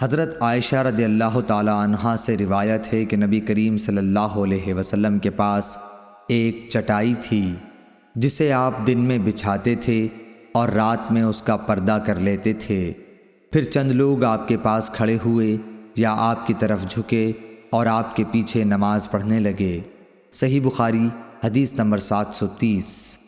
حضرت عائشہ رضی اللہ تعالی عنہ سے روایت ہے کہ نبی کریم صلی اللہ علیہ وسلم کے پاس ایک چٹائی تھی، جسے آپ دن میں بچھاتے تھے اور رات میں اس کا پردہ کر لیتے تھے۔ پھر چند لوگ آپ کے پاس کھڑے ہوئے یا آپ کی طرف جھکے اور آپ کے پیچھے نماز پڑھنے لگے۔ صحیح بخاری، حدیث نمبر سات سو تیس۔